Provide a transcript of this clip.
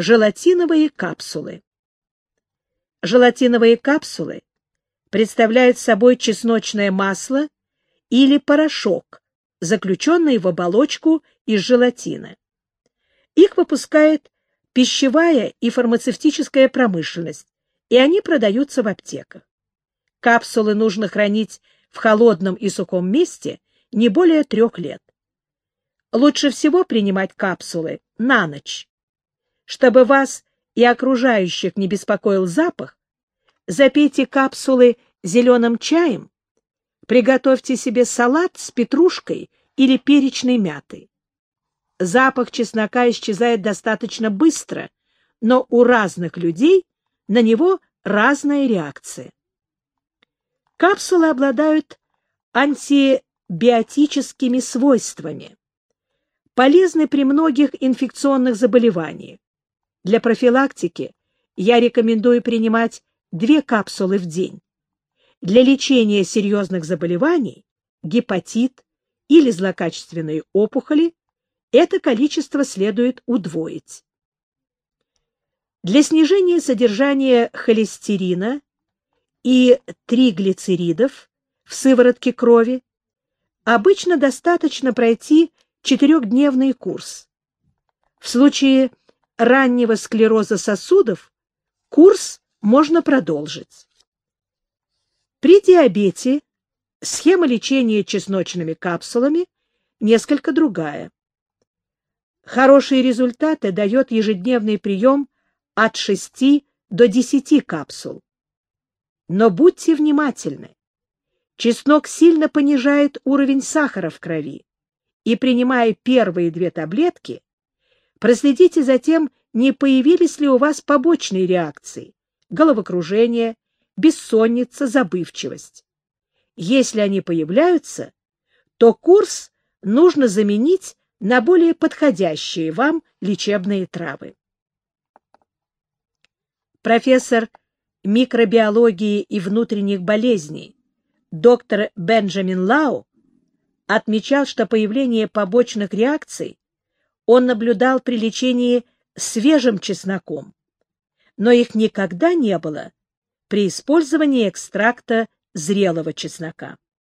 желатиновые капсулы. Желатиновые капсулы представляют собой чесночное масло или порошок, заключенный в оболочку из желатина. Их выпускает пищевая и фармацевтическая промышленность, и они продаются в аптеках. Капсулы нужно хранить в холодном и сухом месте не более трех лет. Лучше всего принимать капсулы на ночь. Чтобы вас и окружающих не беспокоил запах, запейте капсулы зеленым чаем, приготовьте себе салат с петрушкой или перечной мятой. Запах чеснока исчезает достаточно быстро, но у разных людей на него разная реакция. Капсулы обладают антибиотическими свойствами, полезны при многих инфекционных заболеваниях. Для профилактики я рекомендую принимать две капсулы в день. Для лечения серьезных заболеваний, гепатит или злокачественные опухоли, это количество следует удвоить. Для снижения содержания холестерина и триглицеридов в сыворотке крови обычно достаточно пройти четырехдневный курс. В случае раннего склероза сосудов курс можно продолжить. При диабете схема лечения чесночными капсулами несколько другая. Хорошие результаты дает ежедневный прием от 6 до 10 капсул. Но будьте внимательны. Чеснок сильно понижает уровень сахара в крови, и, принимая первые две таблетки, проследите за тем, не появились ли у вас побочные реакции – головокружение, бессонница, забывчивость. Если они появляются, то курс нужно заменить на более подходящие вам лечебные травы. Профессор микробиологии и внутренних болезней, доктор Бенджамин Лау, отмечал, что появление побочных реакций он наблюдал при лечении свежим чесноком, но их никогда не было при использовании экстракта зрелого чеснока.